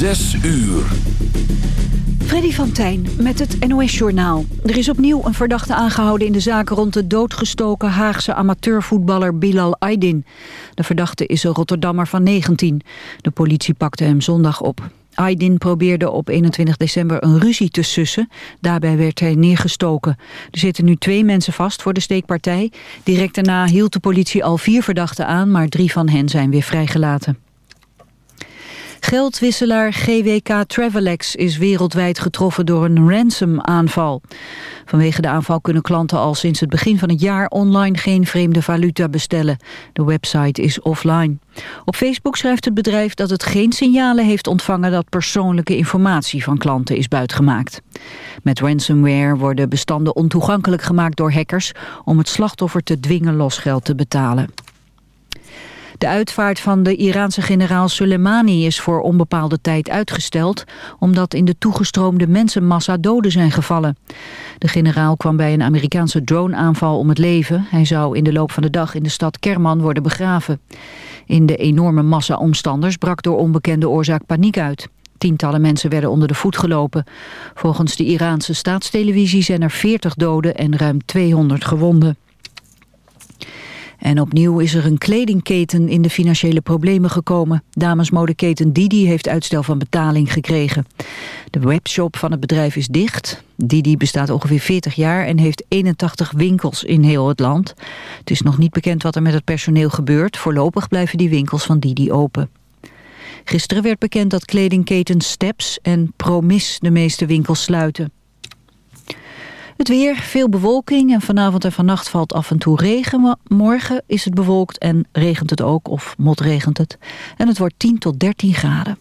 Zes uur. Freddy van met het NOS-journaal. Er is opnieuw een verdachte aangehouden in de zaak rond de doodgestoken Haagse amateurvoetballer Bilal Aydin. De verdachte is een Rotterdammer van 19. De politie pakte hem zondag op. Aydin probeerde op 21 december een ruzie te sussen. Daarbij werd hij neergestoken. Er zitten nu twee mensen vast voor de steekpartij. Direct daarna hield de politie al vier verdachten aan, maar drie van hen zijn weer vrijgelaten. Geldwisselaar GWK Travelex is wereldwijd getroffen door een ransom-aanval. Vanwege de aanval kunnen klanten al sinds het begin van het jaar online geen vreemde valuta bestellen. De website is offline. Op Facebook schrijft het bedrijf dat het geen signalen heeft ontvangen dat persoonlijke informatie van klanten is buitgemaakt. Met ransomware worden bestanden ontoegankelijk gemaakt door hackers om het slachtoffer te dwingen losgeld te betalen. De uitvaart van de Iraanse generaal Soleimani is voor onbepaalde tijd uitgesteld... omdat in de toegestroomde mensenmassa doden zijn gevallen. De generaal kwam bij een Amerikaanse droneaanval om het leven. Hij zou in de loop van de dag in de stad Kerman worden begraven. In de enorme massa omstanders brak door onbekende oorzaak paniek uit. Tientallen mensen werden onder de voet gelopen. Volgens de Iraanse staatstelevisie zijn er 40 doden en ruim 200 gewonden. En opnieuw is er een kledingketen in de financiële problemen gekomen. Damesmodeketen Didi heeft uitstel van betaling gekregen. De webshop van het bedrijf is dicht. Didi bestaat ongeveer 40 jaar en heeft 81 winkels in heel het land. Het is nog niet bekend wat er met het personeel gebeurt. Voorlopig blijven die winkels van Didi open. Gisteren werd bekend dat kledingketen Steps en Promis de meeste winkels sluiten. Het weer, veel bewolking en vanavond en vannacht valt af en toe regen. Morgen is het bewolkt en regent het ook, of motregent het. En het wordt 10 tot 13 graden.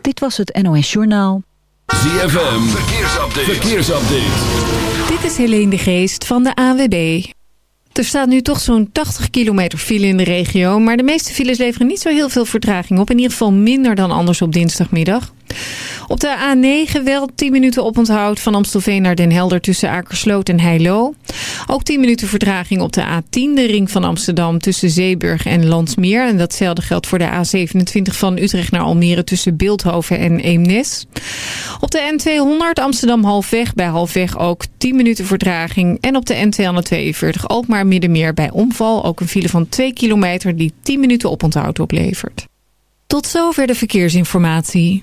Dit was het NOS Journaal. ZFM, verkeersupdate. verkeersupdate. Dit is Helene de Geest van de AWB. Er staat nu toch zo'n 80 kilometer file in de regio... maar de meeste files leveren niet zo heel veel vertraging op. In ieder geval minder dan anders op dinsdagmiddag. Op de A9 wel 10 minuten oponthoud van Amstelveen naar Den Helder tussen Akersloot en Heilo. Ook 10 minuten vertraging op de A10, de ring van Amsterdam tussen Zeeburg en Landsmeer. En datzelfde geldt voor de A27 van Utrecht naar Almere tussen Beeldhoven en Eemnes. Op de N200 Amsterdam halfweg, bij halfweg ook 10 minuten vertraging. En op de N242 Alkmaar Middenmeer bij omval ook een file van 2 kilometer die 10 minuten oponthoud oplevert. Tot zover de verkeersinformatie.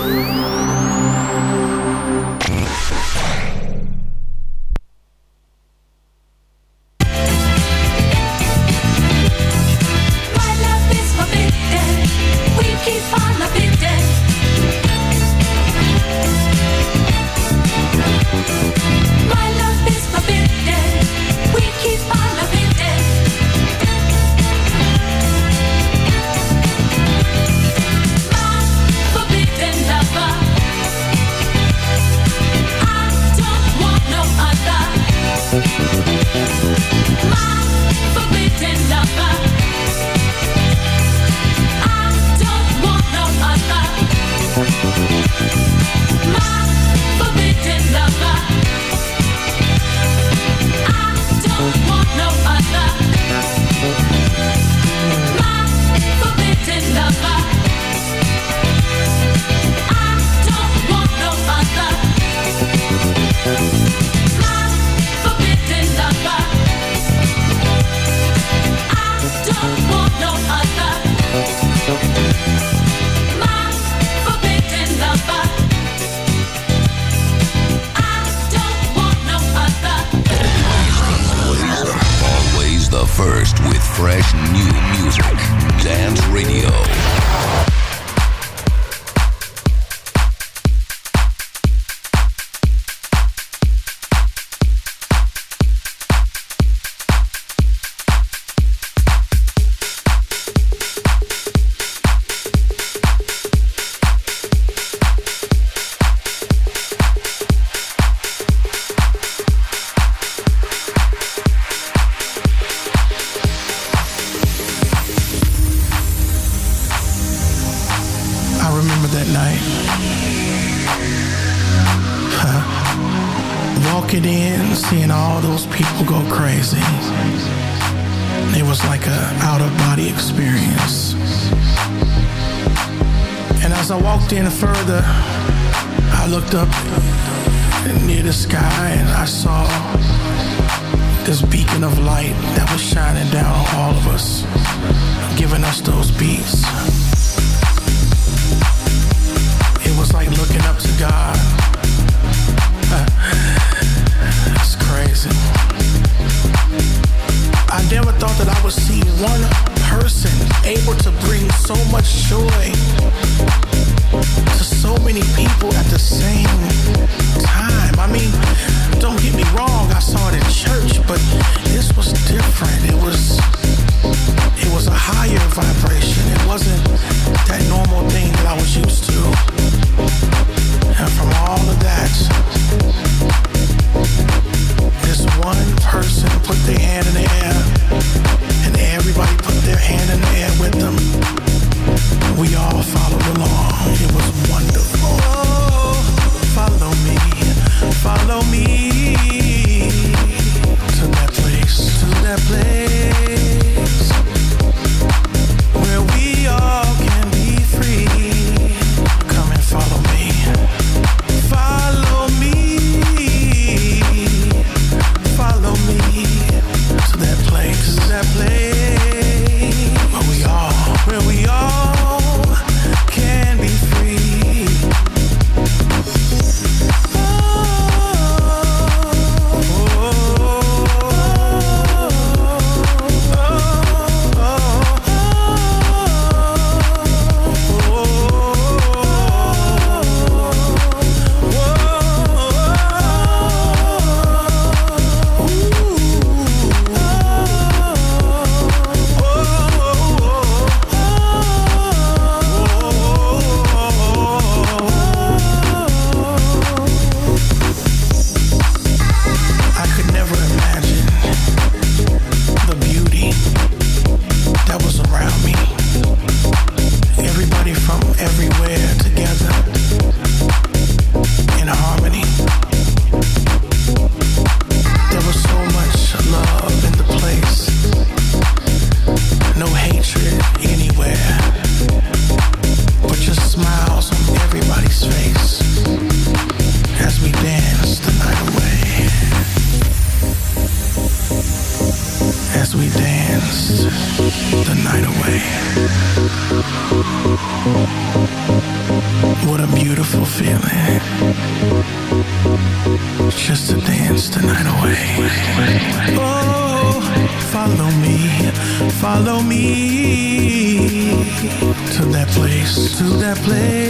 fresh new music. fireplace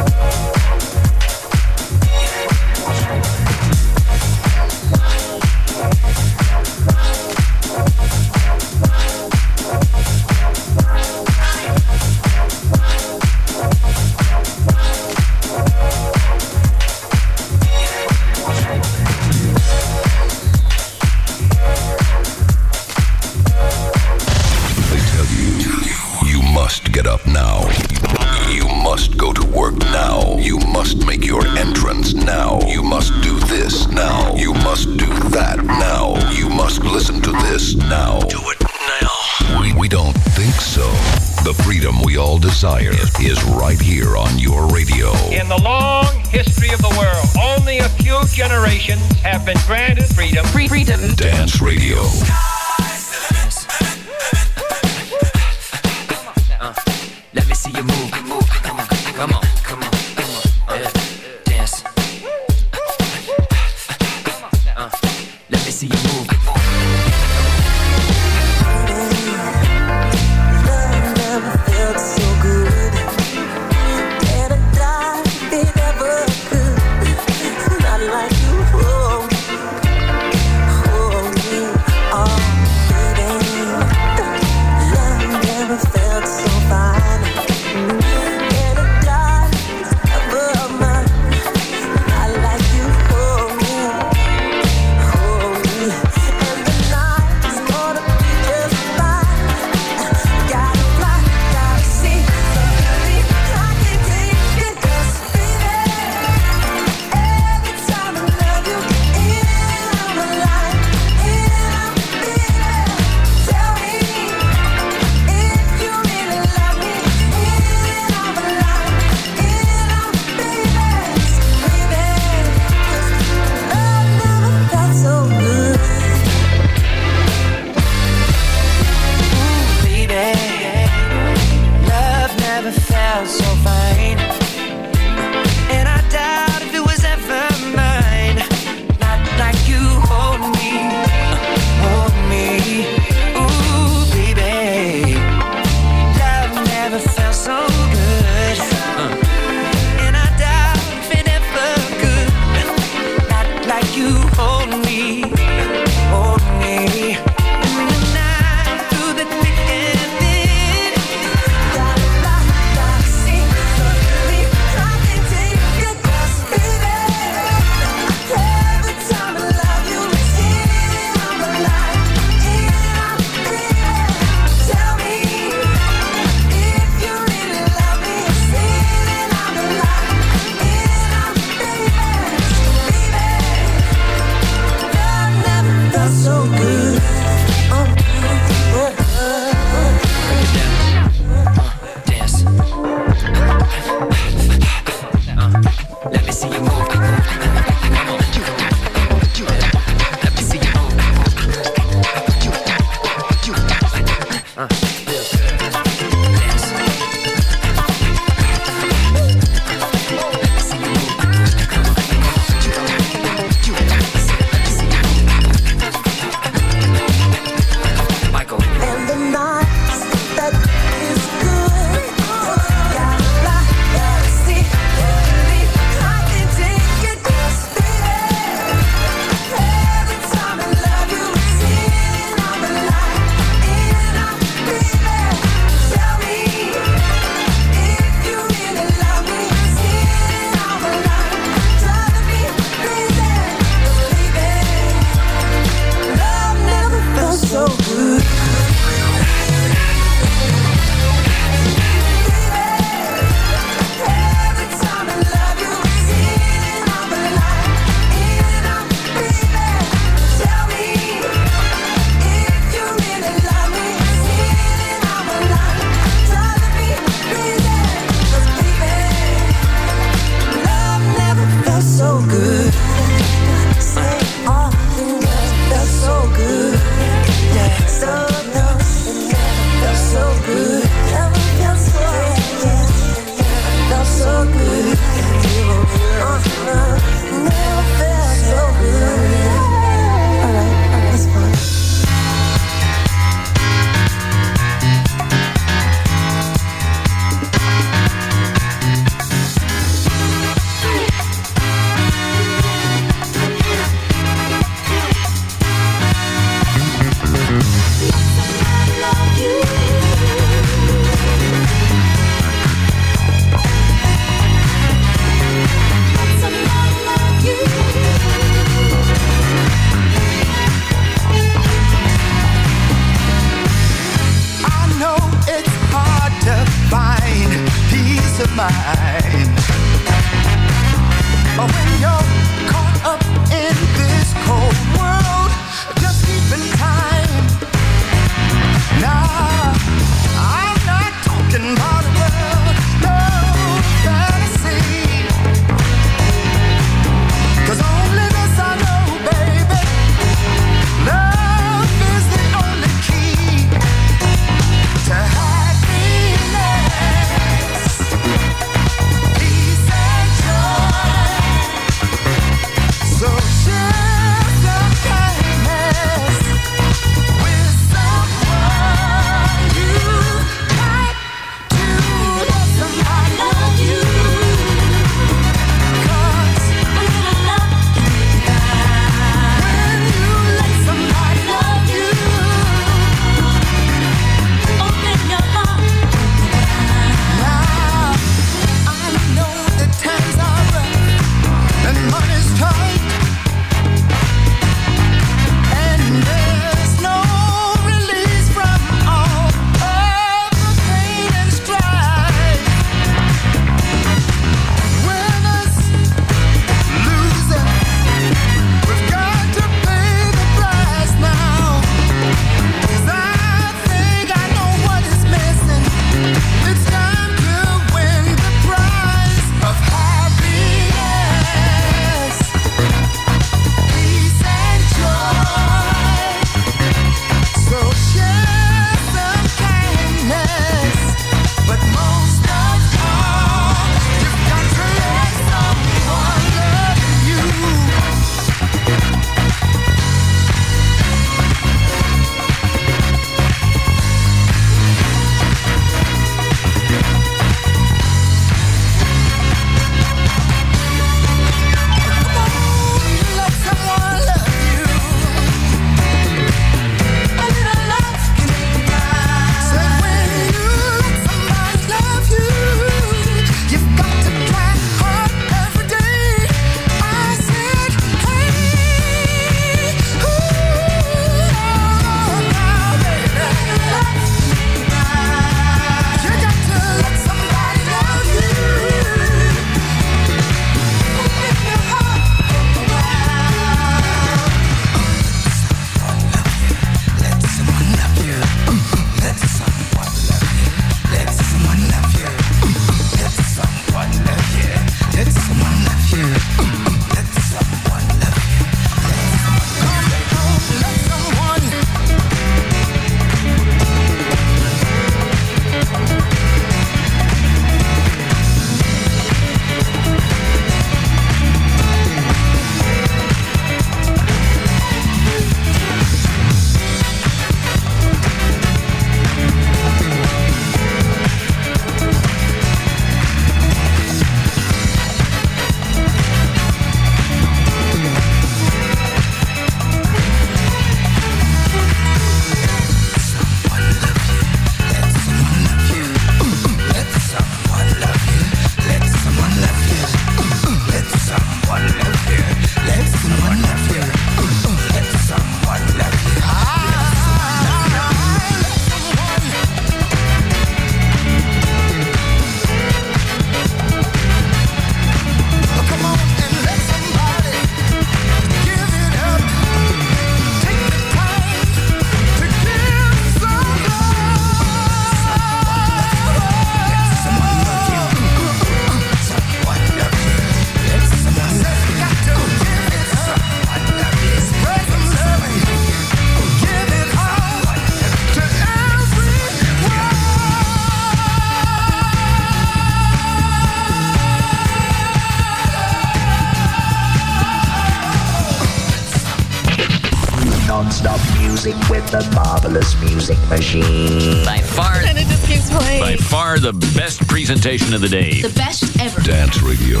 machine. By far. And it just keeps playing. By far the best presentation of the day. The best ever. Dance Radio.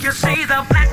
You see the black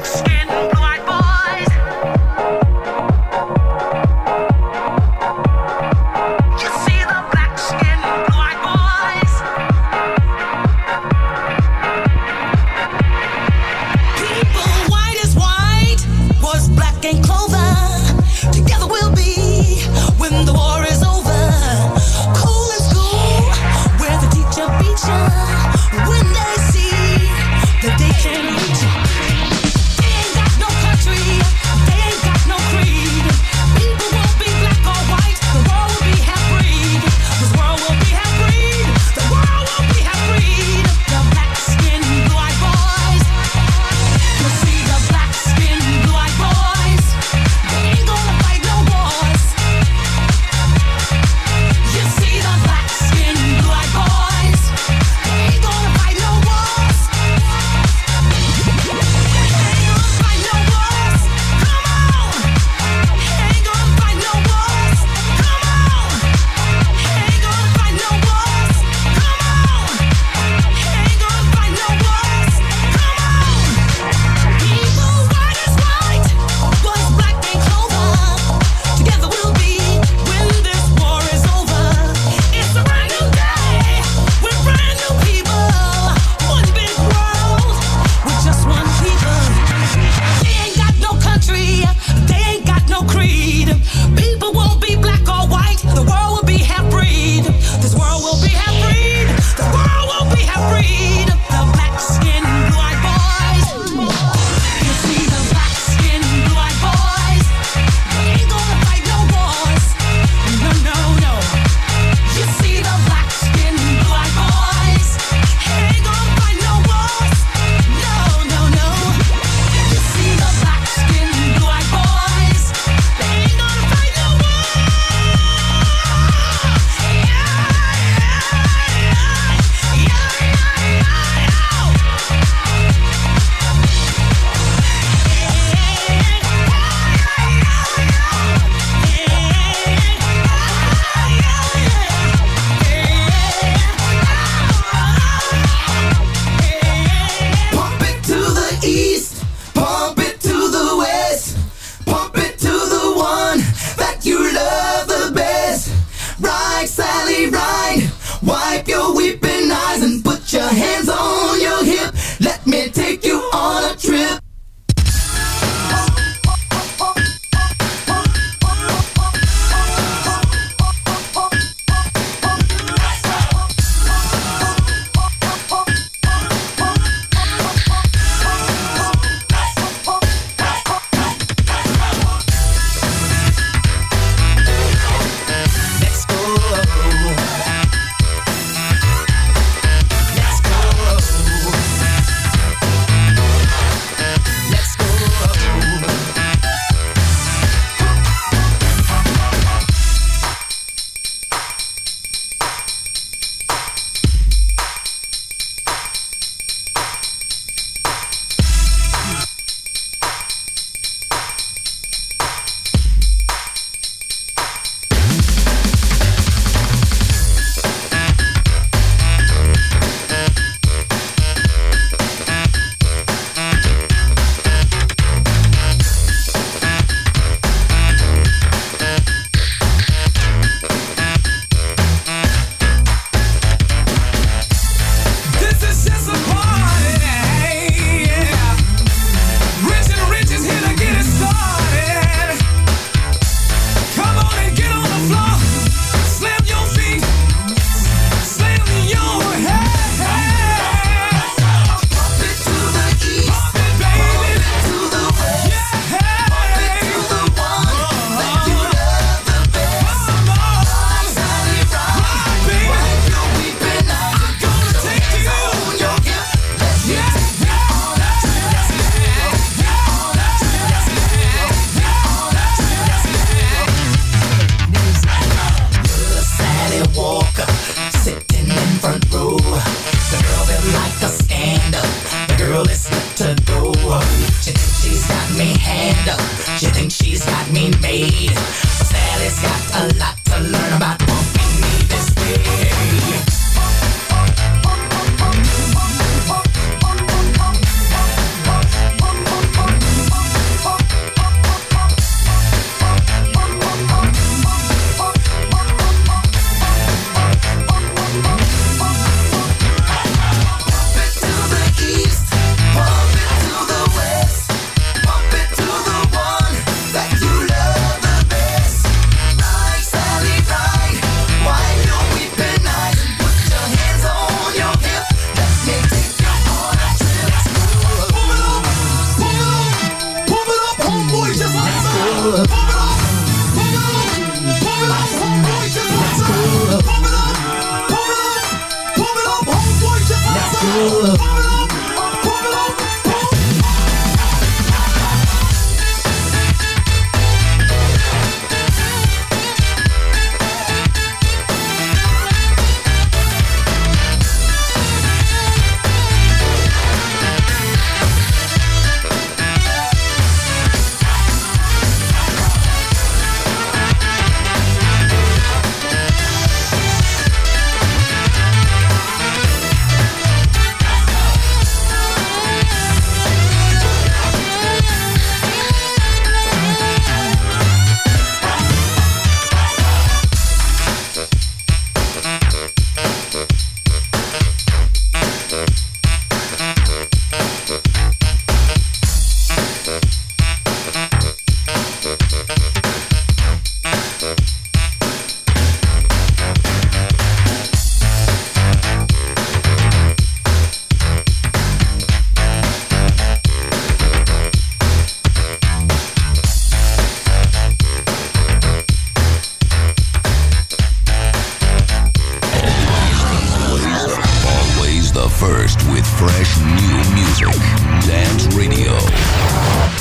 with fresh new music. Dance Radio.